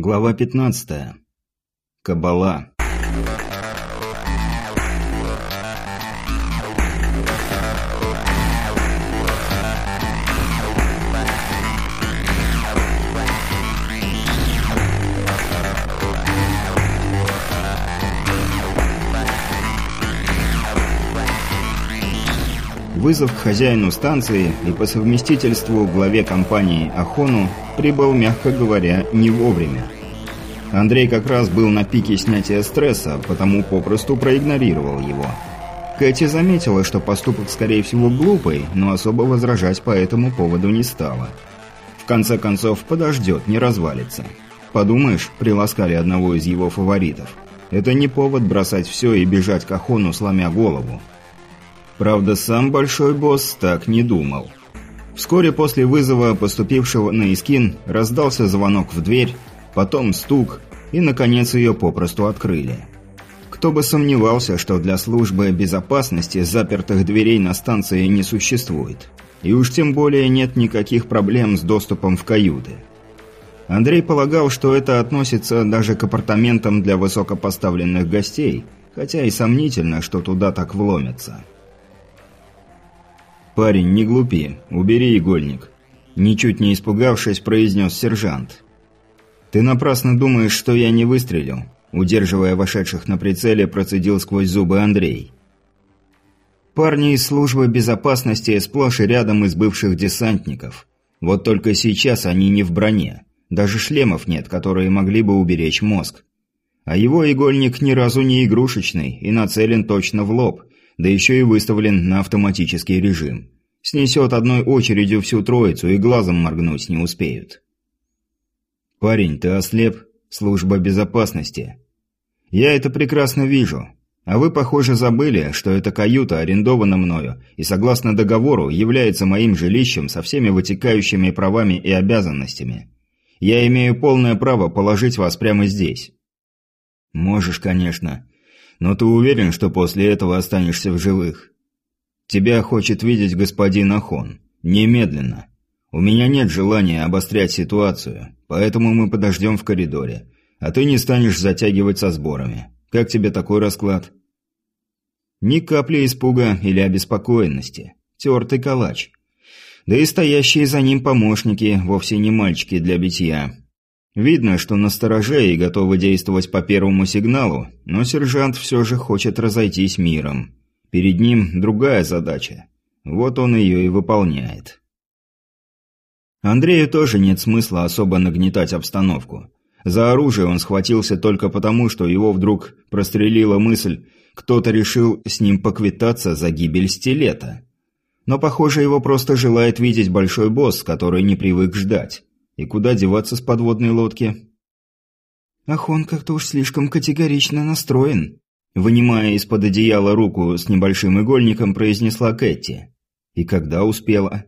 Глава 15. Кабала. Вызов к хозяину станции и по совместительству главе компании Ахону прибыл, мягко говоря, не вовремя. Андрей как раз был на пике снятия стресса, потому попросту проигнорировал его. Кэти заметила, что поступок, скорее всего, глупый, но особо возражать по этому поводу не стала. В конце концов, подождет, не развалится. Подумаешь, приласкали одного из его фаворитов. Это не повод бросать все и бежать к Ахону, сломя голову. Правда, сам большой босс так не думал. Вскоре после вызова, поступившего на Искин, раздался звонок в дверь, потом стук, и, наконец, ее попросту открыли. Кто бы сомневался, что для службы безопасности запертых дверей на станции не существует. И уж тем более нет никаких проблем с доступом в каюты. Андрей полагал, что это относится даже к апартаментам для высокопоставленных гостей, хотя и сомнительно, что туда так вломятся. «Парень, не глупи. Убери игольник», – ничуть не испугавшись, произнес сержант. «Ты напрасно думаешь, что я не выстрелил», – удерживая вошедших на прицеле, процедил сквозь зубы Андрей. Парни из службы безопасности сплошь и рядом из бывших десантников. Вот только сейчас они не в броне. Даже шлемов нет, которые могли бы уберечь мозг. А его игольник ни разу не игрушечный и нацелен точно в лоб, да еще и выставлен на автоматический режим. Снесет одной очередью всю троицу и глазом моргнуть не успеют. «Парень, ты ослеп? Служба безопасности». «Я это прекрасно вижу. А вы, похоже, забыли, что эта каюта арендована мною и, согласно договору, является моим жилищем со всеми вытекающими правами и обязанностями. Я имею полное право положить вас прямо здесь». «Можешь, конечно. Но ты уверен, что после этого останешься в живых? Тебя хочет видеть господин Ахон. Немедленно. У меня нет желания обострять ситуацию, поэтому мы подождем в коридоре. А ты не станешь затягивать со сборами. Как тебе такой расклад? Ни капли испуга или обеспокоенности. Тертый калач. Да и стоящие за ним помощники вовсе не мальчики для битья. Видно, что на стороже и готовы действовать по первому сигналу, но сержант все же хочет разойтись миром. Перед ним другая задача. Вот он ее и выполняет. Андрею тоже нет смысла особо нагнетать обстановку. За оружие он схватился только потому, что его вдруг прострелила мысль, кто-то решил с ним поквитаться за гибель стилета. Но, похоже, его просто желает видеть большой босс, который не привык ждать. И куда деваться с подводной лодки? Ах, он как-то уж слишком категорично настроен. Вынимая из-под одеяла руку с небольшим игольником, произнесла Кэти. И когда успела?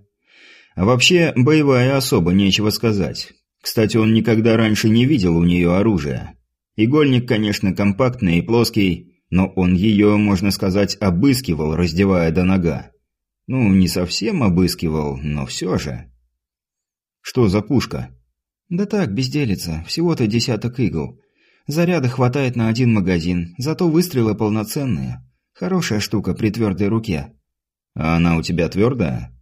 А вообще, боевая особа, нечего сказать. Кстати, он никогда раньше не видел у нее оружия. Игольник, конечно, компактный и плоский, но он ее, можно сказать, обыскивал, раздевая до нога. Ну, не совсем обыскивал, но все же. «Что за пушка?» «Да так, безделица. Всего-то десяток игл. Заряда хватает на один магазин, зато выстрелы полноценные. Хорошая штука при твердой руке». «А она у тебя твердая?»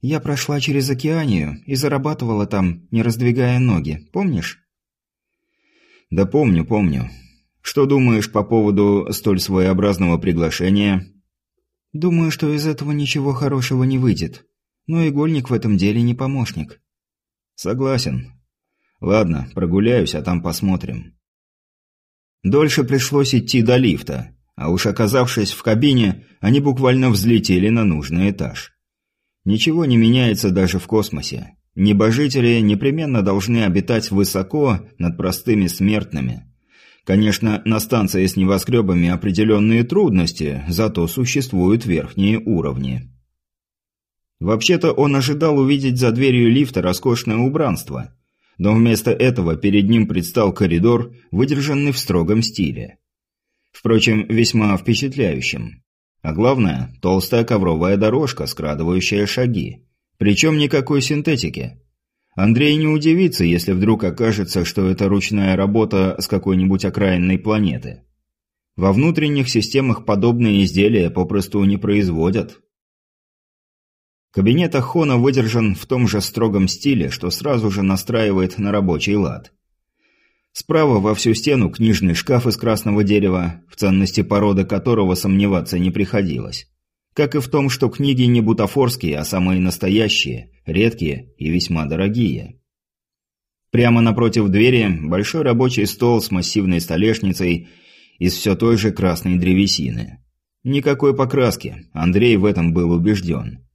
«Я прошла через океанию и зарабатывала там, не раздвигая ноги. Помнишь?» «Да помню, помню. Что думаешь по поводу столь своеобразного приглашения?» «Думаю, что из этого ничего хорошего не выйдет. Но игольник в этом деле не помощник. Согласен. Ладно, прогуляюсь, а там посмотрим. Дольше пришлось идти до лифта, а уж оказавшись в кабине, они буквально взлетели на нужный этаж. Ничего не меняется даже в космосе. Небожители непременно должны обитать высоко над простыми смертными. Конечно, на станции с небоскребами определенные трудности, зато существуют верхние уровни. Вообще-то он ожидал увидеть за дверью лифта роскошное убранство, но вместо этого перед ним предстал коридор, выдержанный в строгом стиле. Впрочем, весьма впечатляющим. А главное, толстая ковровая дорожка, скрадывающая шаги. Причем никакой синтетики. Андрей не удивится, если вдруг окажется, что это ручная работа с какой-нибудь окраинной планеты. Во внутренних системах подобные изделия попросту не производят. Кабинет Ахона выдержан в том же строгом стиле, что сразу же настраивает на рабочий лад. Справа во всю стену книжный шкаф из красного дерева, в ценности породы которого сомневаться не приходилось. Как и в том, что книги не бутафорские, а самые настоящие, редкие и весьма дорогие. Прямо напротив двери большой рабочий стол с массивной столешницей из все той же красной древесины. Никакой покраски, Андрей в этом был убежден.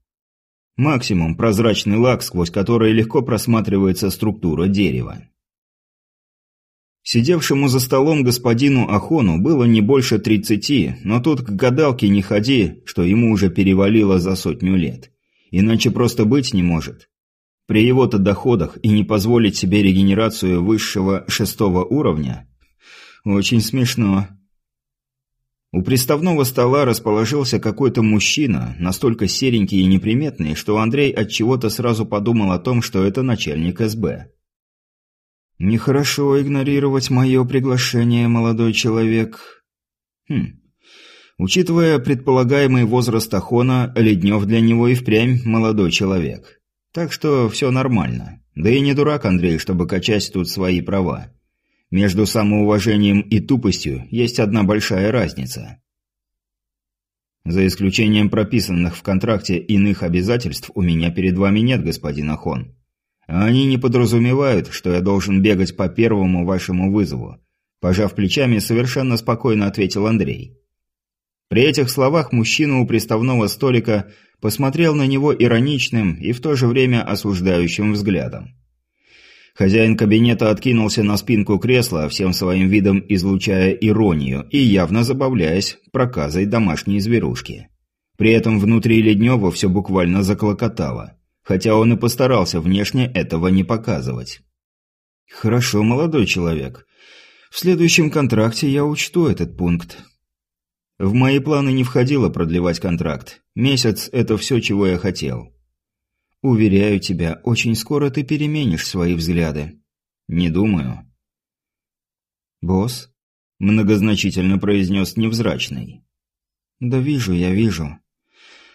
Максимум прозрачный лак, сквозь который легко просматривается структура дерева. Сидевшему за столом господину Ахону было не больше тридцати, но тут к гадалке не ходи, что ему уже перевалило за сотню лет. Иначе просто быть не может. При его-то доходах и не позволить себе регенерацию высшего шестого уровня – очень смешно. У приставного стола расположился какой-то мужчина, настолько серенький и неприметный, что Андрей от чего-то сразу подумал о том, что это начальник СБ. Нехорошо игнорировать мое приглашение, молодой человек. Хм. Учитывая предполагаемый возраст Ахона, Леднев для него и впрямь молодой человек. Так что все нормально. Да и не дурак Андрей, чтобы качать тут свои права. Между самоуважением и тупостью есть одна большая разница. За исключением прописанных в контракте иных обязательств у меня перед вами нет, господин Ахон. они не подразумевают, что я должен бегать по первому вашему вызову. Пожав плечами, совершенно спокойно ответил Андрей. При этих словах мужчина у приставного столика посмотрел на него ироничным и в то же время осуждающим взглядом. Хозяин кабинета откинулся на спинку кресла, всем своим видом излучая иронию и явно забавляясь проказой домашней зверушки. При этом внутри Леднева все буквально заклокотало, хотя он и постарался внешне этого не показывать. «Хорошо, молодой человек. В следующем контракте я учту этот пункт». В мои планы не входило продлевать контракт. Месяц – это все, чего я хотел. Уверяю тебя, очень скоро ты переменишь свои взгляды. Не думаю. Босс, многозначительно произнес невзрачный. Да вижу, я вижу.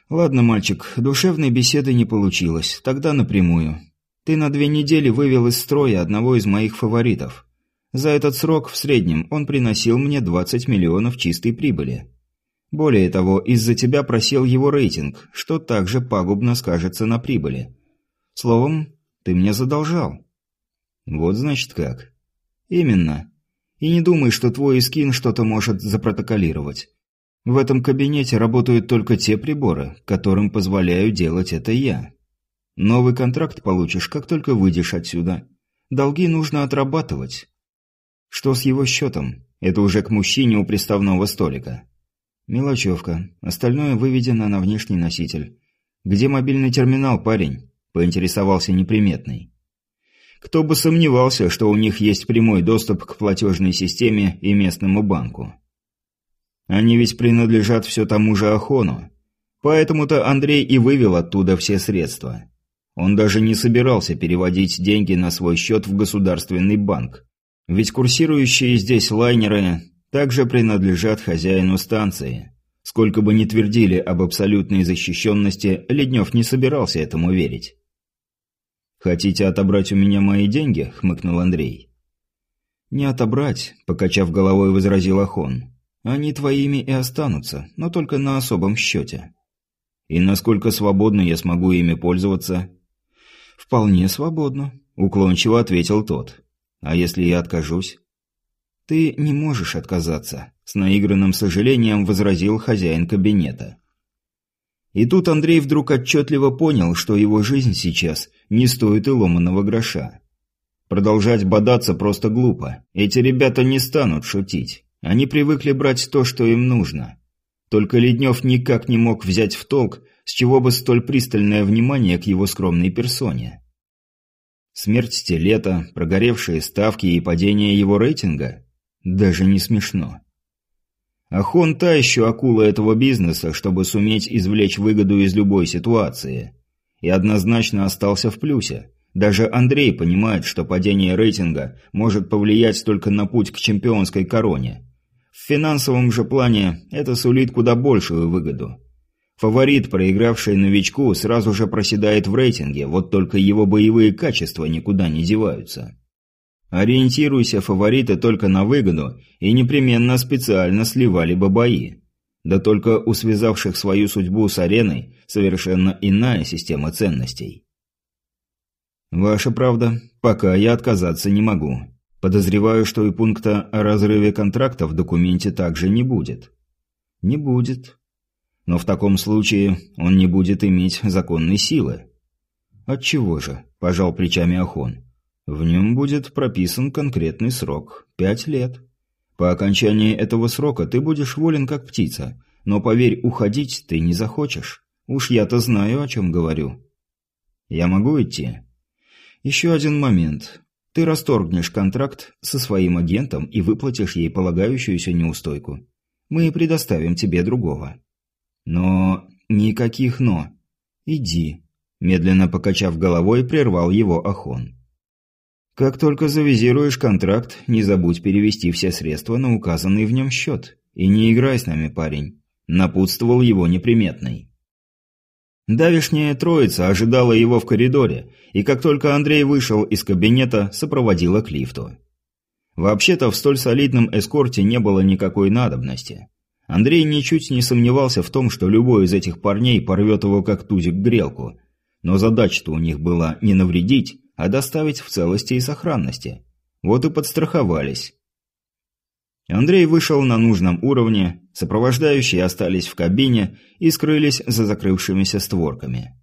Ладно, мальчик, душевной беседы не получилось, тогда напрямую. Ты на две недели вывел из строя одного из моих фаворитов. За этот срок в среднем он приносил мне 20 миллионов чистой прибыли. Более того, из-за тебя просел его рейтинг, что также пагубно скажется на прибыли. Словом, ты мне задолжал. Вот значит как. Именно. И не думай, что твой скин что-то может запротоколировать. В этом кабинете работают только те приборы, которым позволяю делать это я. Новый контракт получишь, как только выйдешь отсюда. Долги нужно отрабатывать. Что с его счетом? Это уже к мужчине у приставного столика. «Мелочевка. Остальное выведено на внешний носитель. Где мобильный терминал, парень?» – поинтересовался неприметный. Кто бы сомневался, что у них есть прямой доступ к платежной системе и местному банку. Они ведь принадлежат все тому же Ахону. Поэтому-то Андрей и вывел оттуда все средства. Он даже не собирался переводить деньги на свой счет в государственный банк. Ведь курсирующие здесь лайнеры также принадлежат хозяину станции. Сколько бы ни твердили об абсолютной защищенности, Леднев не собирался этому верить. «Хотите отобрать у меня мои деньги?» – хмыкнул Андрей. «Не отобрать», – покачав головой, возразил Ахон. «Они твоими и останутся, но только на особом счете». «И насколько свободно я смогу ими пользоваться?» «Вполне свободно», – уклончиво ответил тот. «А если я откажусь?» «Ты не можешь отказаться», – с наигранным сожалением возразил хозяин кабинета. И тут Андрей вдруг отчетливо понял, что его жизнь сейчас не стоит и ломаного гроша. Продолжать бодаться просто глупо. Эти ребята не станут шутить. Они привыкли брать то, что им нужно. Только Леднев никак не мог взять в толк, с чего бы столь пристальное внимание к его скромной персоне. Смерть стилета, прогоревшие ставки и падение его рейтинга? Даже не смешно. Ахон та еще акула этого бизнеса, чтобы суметь извлечь выгоду из любой ситуации. И однозначно остался в плюсе. Даже Андрей понимает, что падение рейтинга может повлиять только на путь к чемпионской короне. В финансовом же плане это сулит куда большую выгоду. Фаворит, проигравший новичку, сразу же проседает в рейтинге, вот только его боевые качества никуда не деваются. Ориентируйся фавориты только на выгоду и непременно специально сливали бы бои. Да только у связавших свою судьбу с ареной совершенно иная система ценностей. «Ваша правда. Пока я отказаться не могу. Подозреваю, что и пункта о разрыве контракта в документе также не будет». «Не будет. Но в таком случае он не будет иметь законной силы». «Отчего же?» – пожал плечами Ахон. «В нем будет прописан конкретный срок – пять лет. По окончании этого срока ты будешь волен как птица, но, поверь, уходить ты не захочешь. Уж я-то знаю, о чем говорю». «Я могу идти?» Еще один момент. Ты расторгнешь контракт со своим агентом и выплатишь ей полагающуюся неустойку. Мы предоставим тебе другого. Но... никаких «но». Иди. Медленно покачав головой, прервал его Ахон. Как только завизируешь контракт, не забудь перевести все средства на указанный в нем счет. И не играй с нами, парень. Напутствовал его неприметный. Давишняя троица ожидала его в коридоре, и как только Андрей вышел из кабинета, сопроводила к лифту. Вообще-то в столь солидном эскорте не было никакой надобности. Андрей ничуть не сомневался в том, что любой из этих парней порвет его как тузик грелку. Но задача-то у них была не навредить, а доставить в целости и сохранности. Вот и подстраховались. Андрей вышел на нужном уровне, сопровождающие остались в кабине и скрылись за закрывшимися створками.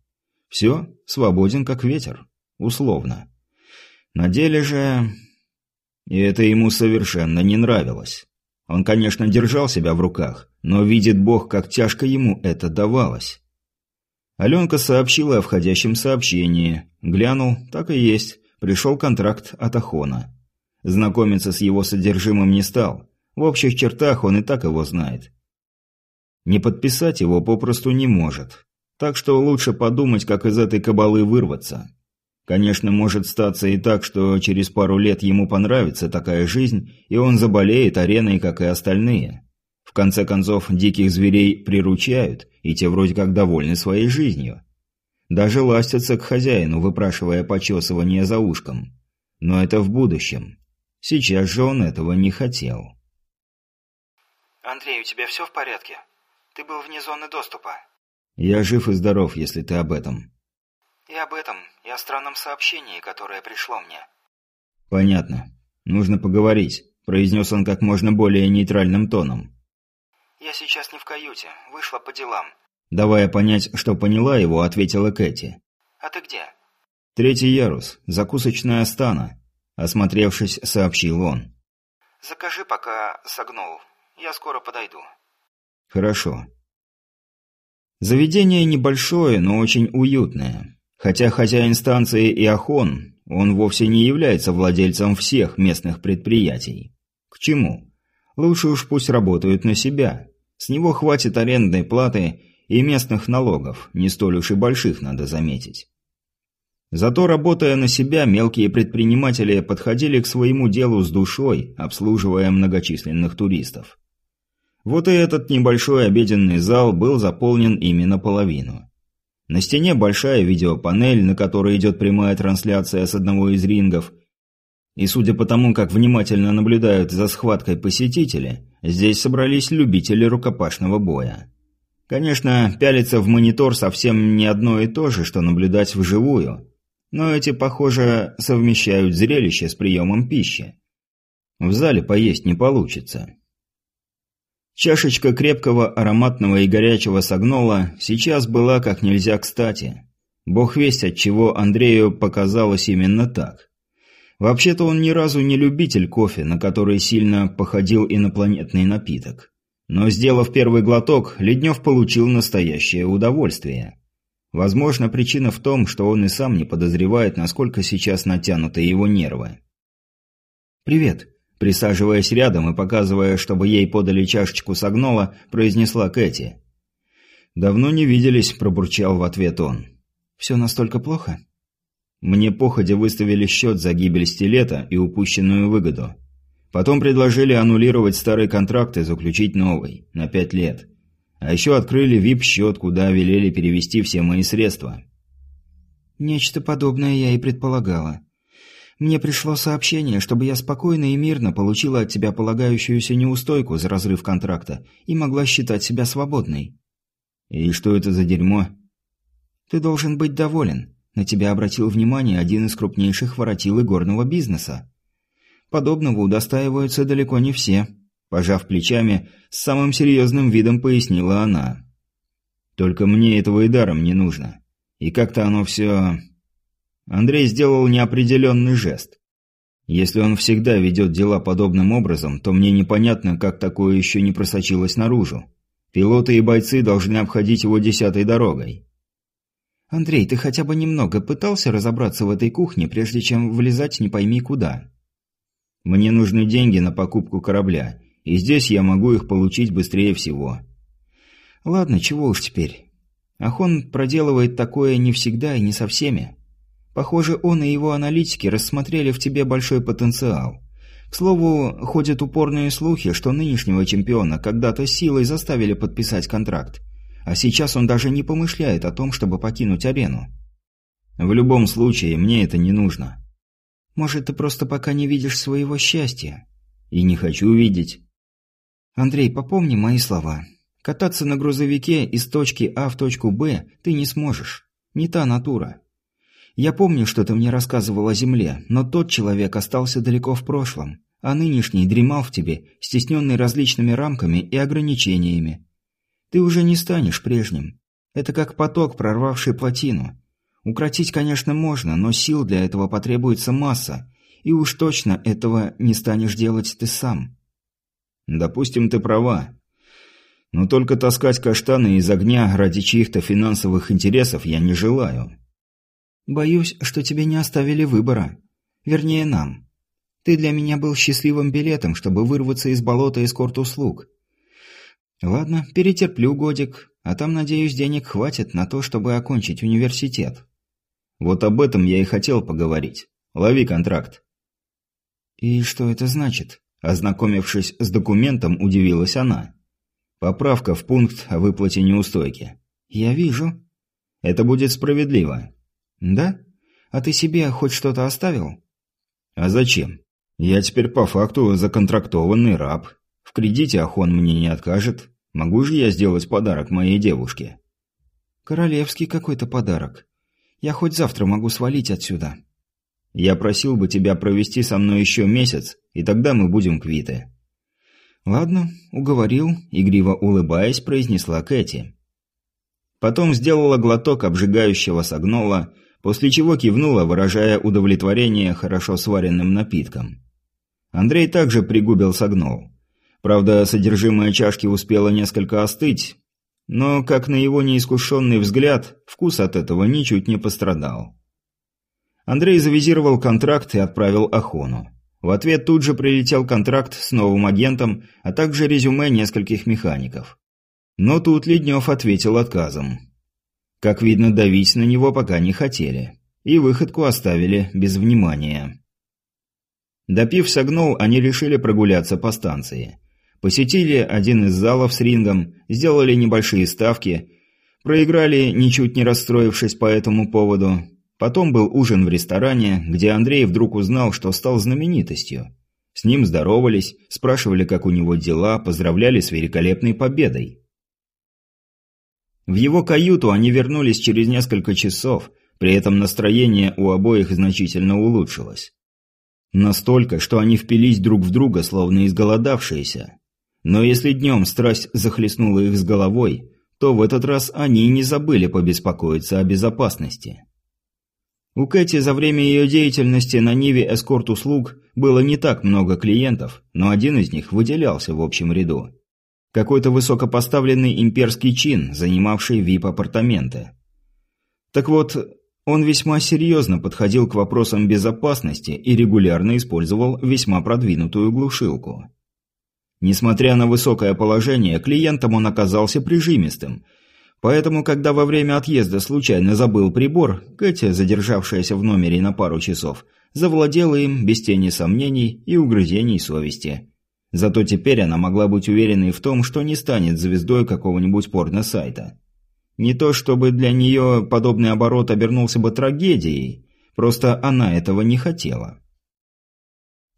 Все, свободен как ветер. Условно. На деле же... И это ему совершенно не нравилось. Он, конечно, держал себя в руках, но видит Бог, как тяжко ему это давалось. Аленка сообщила о входящем сообщении. Глянул, так и есть. Пришел контракт от Ахона. Знакомиться с его содержимым не стал. В общих чертах он и так его знает. Не подписать его попросту не может. Так что лучше подумать, как из этой кабалы вырваться. Конечно, может статься и так, что через пару лет ему понравится такая жизнь, и он заболеет ареной, как и остальные. В конце концов, диких зверей приручают, и те вроде как довольны своей жизнью. Даже ластятся к хозяину, выпрашивая почесывание за ушком. Но это в будущем. Сейчас же он этого не хотел. «Андрей, у тебя все в порядке? Ты был вне зоны доступа». «Я жив и здоров, если ты об этом». «И об этом, и о странном сообщении, которое пришло мне». «Понятно. Нужно поговорить», – произнес он как можно более нейтральным тоном. «Я сейчас не в каюте, вышла по делам». Давая понять, что поняла его, ответила Кэти. «А ты где?» «Третий ярус, закусочная Стана», – осмотревшись, сообщил он. «Закажи, пока согнул. Я скоро подойду». «Хорошо». Заведение небольшое, но очень уютное. Хотя хозяин станции Иохон, он вовсе не является владельцем всех местных предприятий. К чему? Лучше уж пусть работают на себя. С него хватит арендной платы и местных налогов, не столь уж и больших, надо заметить. Зато, работая на себя, мелкие предприниматели подходили к своему делу с душой, обслуживая многочисленных туристов. Вот и этот небольшой обеденный зал был заполнен именно половину. На стене большая видеопанель, на которой идет прямая трансляция с одного из рингов. И судя по тому, как внимательно наблюдают за схваткой посетители, здесь собрались любители рукопашного боя. Конечно, пялиться в монитор совсем не одно и то же, что наблюдать вживую. Но эти, похоже, совмещают зрелище с приемом пищи. В зале поесть не получится. Чашечка крепкого, ароматного и горячего согнола сейчас была как нельзя кстати. Бог весть, от чего Андрею показалось именно так. Вообще-то он ни разу не любитель кофе, на который сильно походил инопланетный напиток. Но сделав первый глоток, Леднев получил настоящее удовольствие. Возможно, причина в том, что он и сам не подозревает, насколько сейчас натянуты его нервы. «Привет», Присаживаясь рядом и показывая, чтобы ей подали чашечку согнола, произнесла Кэти. «Давно не виделись», – пробурчал в ответ он. «Все настолько плохо?» Мне походя выставили счет за гибель стилета и упущенную выгоду. Потом предложили аннулировать старый контракт и заключить новый, на пять лет. А еще открыли VIP-счет, куда велели перевести все мои средства. Нечто подобное я и предполагала. Мне пришло сообщение, чтобы я спокойно и мирно получила от тебя полагающуюся неустойку за разрыв контракта и могла считать себя свободной. И что это за дерьмо? Ты должен быть доволен. На тебя обратил внимание один из крупнейших воротил горного бизнеса. Подобного удостаиваются далеко не все. Пожав плечами, с самым серьезным видом пояснила она. Только мне этого и даром не нужно. И как-то оно все... Андрей сделал неопределенный жест. Если он всегда ведет дела подобным образом, то мне непонятно, как такое еще не просочилось наружу. Пилоты и бойцы должны обходить его десятой дорогой. «Андрей, ты хотя бы немного пытался разобраться в этой кухне, прежде чем влезать не пойми куда?» «Мне нужны деньги на покупку корабля, и здесь я могу их получить быстрее всего». «Ладно, чего уж теперь. Ахон проделывает такое не всегда и не со всеми. Похоже, он и его аналитики рассмотрели в тебе большой потенциал. К слову, ходят упорные слухи, что нынешнего чемпиона когда-то силой заставили подписать контракт. А сейчас он даже не помышляет о том, чтобы покинуть арену. В любом случае, мне это не нужно. Может, ты просто пока не видишь своего счастья? И не хочу видеть. Андрей, попомни мои слова. Кататься на грузовике из точки А в точку Б ты не сможешь. Не та натура. Я помню, что ты мне рассказывал о Земле, но тот человек остался далеко в прошлом, а нынешний дремал в тебе, стесненный различными рамками и ограничениями. Ты уже не станешь прежним. Это как поток, прорвавший плотину. Укротить, конечно, можно, но сил для этого потребуется масса, и уж точно этого не станешь делать ты сам. Допустим, ты права. Но только таскать каштаны из огня ради чьих-то финансовых интересов я не желаю. Боюсь, что тебе не оставили выбора. Вернее, нам. Ты для меня был счастливым билетом, чтобы вырваться из болота эскорт-услуг. Ладно, перетерплю годик, а там, надеюсь, денег хватит на то, чтобы окончить университет. Вот об этом я и хотел поговорить. Лови контракт. И что это значит? Ознакомившись с документом, удивилась она. Поправка в пункт о выплате неустойки. Я вижу. Это будет справедливо. «Да? А ты себе хоть что-то оставил?» «А зачем? Я теперь по факту законтрактованный раб. В кредите Ахон мне не откажет. Могу же я сделать подарок моей девушке?» «Королевский какой-то подарок. Я хоть завтра могу свалить отсюда». «Я просил бы тебя провести со мной еще месяц, и тогда мы будем квиты». «Ладно, уговорил», — игриво улыбаясь, произнесла Кэти. Потом сделала глоток обжигающего согнола, после чего кивнула, выражая удовлетворение хорошо сваренным напитком. Андрей также пригубил согнол. Правда, содержимое чашки успело несколько остыть, но, как на его неискушенный взгляд, вкус от этого ничуть не пострадал. Андрей завизировал контракт и отправил Ахону. В ответ тут же прилетел контракт с новым агентом, а также резюме нескольких механиков. Но тут Леднев ответил отказом. Как видно, давить на него пока не хотели. И выходку оставили без внимания. Допив согнул, они решили прогуляться по станции. Посетили один из залов с рингом, сделали небольшие ставки, проиграли, ничуть не расстроившись по этому поводу. Потом был ужин в ресторане, где Андрей вдруг узнал, что стал знаменитостью. С ним здоровались, спрашивали, как у него дела, поздравляли с великолепной победой. В его каюту они вернулись через несколько часов, при этом настроение у обоих значительно улучшилось. Настолько, что они впились друг в друга, словно изголодавшиеся. Но если днем страсть захлестнула их с головой, то в этот раз они не забыли побеспокоиться о безопасности. У Кэти за время ее деятельности на Ниве эскорт-услуг было не так много клиентов, но один из них выделялся в общем ряду. Какой-то высокопоставленный имперский чин, занимавший вип-апартаменты. Так вот, он весьма серьезно подходил к вопросам безопасности и регулярно использовал весьма продвинутую глушилку. Несмотря на высокое положение, клиентам он оказался прижимистым, Поэтому, когда во время отъезда случайно забыл прибор, Катя, задержавшаяся в номере на пару часов, завладела им без тени сомнений и угрызений совести. Зато теперь она могла быть уверенной в том, что не станет звездой какого-нибудь порно-сайта. Не то чтобы для нее подобный оборот обернулся бы трагедией, просто она этого не хотела.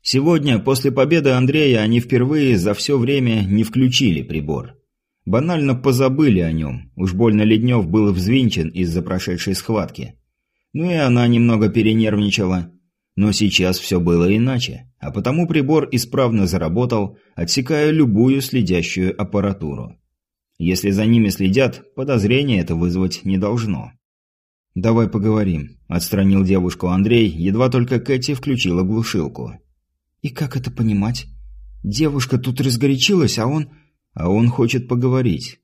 Сегодня, после победы Андрея, они впервые за все время не включили прибор. Банально позабыли о нем, уж больно Леднев был взвинчен из-за прошедшей схватки. Ну и она немного перенервничала. Но сейчас все было иначе, а потому прибор исправно заработал, отсекая любую следящую аппаратуру. Если за ними следят, подозрения это вызвать не должно. «Давай поговорим», – отстранил девушку Андрей, едва только Кэти включила глушилку. «И как это понимать? Девушка тут разгорячилась, а он...» «А он хочет поговорить».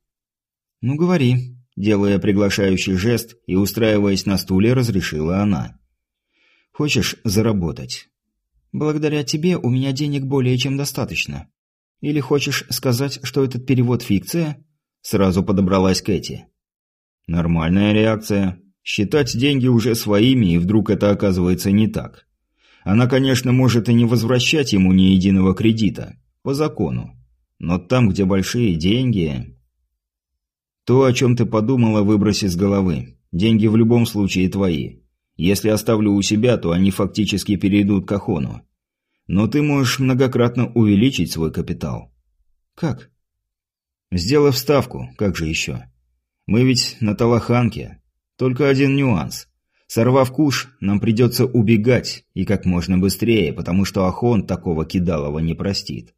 «Ну, говори», – делая приглашающий жест и устраиваясь на стуле, разрешила она. «Хочешь заработать?» «Благодаря тебе у меня денег более чем достаточно. Или хочешь сказать, что этот перевод фикция?» Сразу подобралась Кэти. «Нормальная реакция. Считать деньги уже своими, и вдруг это оказывается не так. Она, конечно, может и не возвращать ему ни единого кредита. По закону. Но там, где большие деньги... То, о чем ты подумала, выброси с головы. Деньги в любом случае твои. Если оставлю у себя, то они фактически перейдут к Ахону. Но ты можешь многократно увеличить свой капитал. Как? Сделав ставку, как же еще? Мы ведь на Талаханке. Только один нюанс. Сорвав куш, нам придется убегать, и как можно быстрее, потому что Ахон такого кидалова не простит.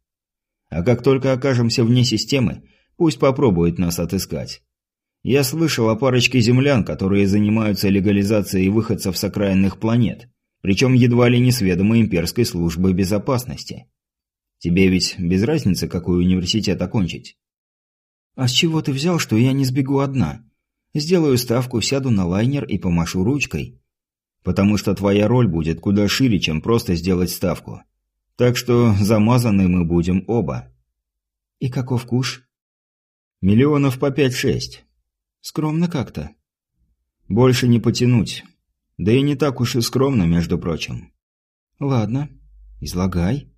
А как только окажемся вне системы, пусть попробует нас отыскать. Я слышал о парочке землян, которые занимаются легализацией выходцев с окраинных планет, причем едва ли не с ведома имперской службы безопасности. Тебе ведь без разницы, какой университет окончить? А с чего ты взял, что я не сбегу одна? Сделаю ставку, сяду на лайнер и помашу ручкой. Потому что твоя роль будет куда шире, чем просто сделать ставку. Так что замазаны мы будем оба. И каков куш? Миллионов по пять-шесть. Скромно как-то. Больше не потянуть. Да и не так уж и скромно, между прочим. Ладно, излагай.